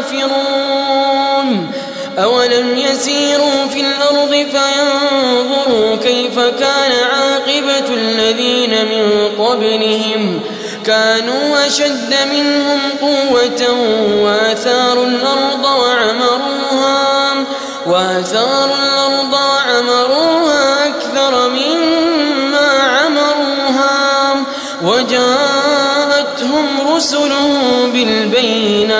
لكافرون أولم يسيروا في الأرض فينظروا كيف كان عاقبة الذين من قبلهم كانوا أشد منهم قوة وآثاروا الأرض وعمروها وآثاروا الأرض وعمروها أكثر مما عمروها وجاءتهم رسلهم بالبينات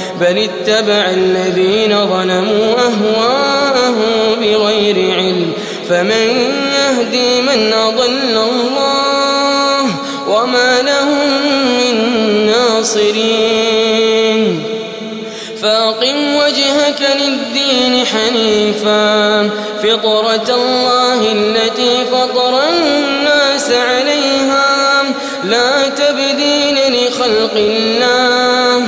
بل اتبع الذين ظلموا أهواءهم بغير علم فمن يهدي من أضل الله وما لهم من ناصرين فاقم وجهك للدين حنيفا فطرة الله التي فطر الناس عليها لا تبدين لخلق الله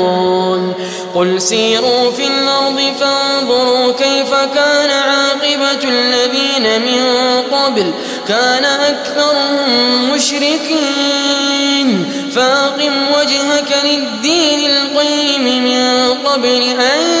قل سيروا في الأرض فانظروا كيف كان عاقبة الذين من قبل. كان أكثرهم مشركين. فاقم وجهك للدين القيم من قبل أن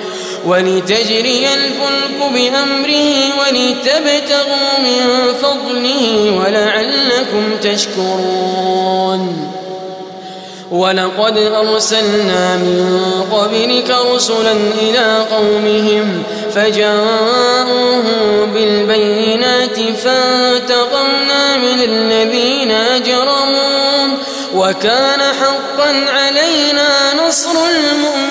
ولتجري الفلك بأمره ولتبتغوا من فضله ولعلكم تشكرون. ولقد أرسلنا من قبلك رسلا إلى قومهم فجاءوهم بالبينات فانتقمنا من الذين أجرموا وكان حقا علينا نصر المؤمنين.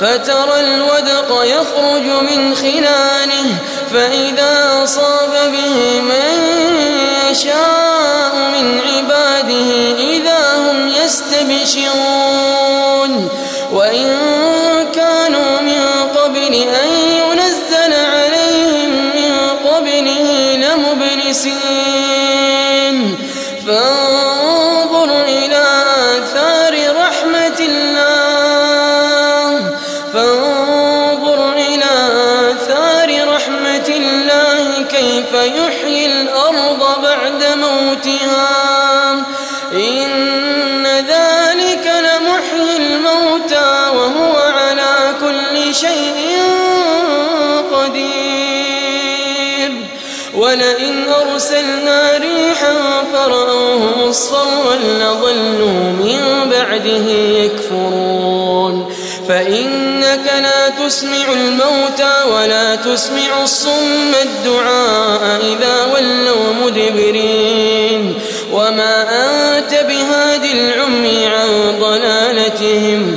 فترى الودق يخرج من خلاله فإذا أصاب به من يشاء من عباده إذا هم يستبشرون. وإن ولئن أرسلنا ريحا فرأوه مصفرا لظلوا من بعده يكفرون. فإنك لا تسمع الموتى ولا تسمع الصم الدعاء إذا ولوا مدبرين. وما أنت بهاد العمي عن ضلالتهم.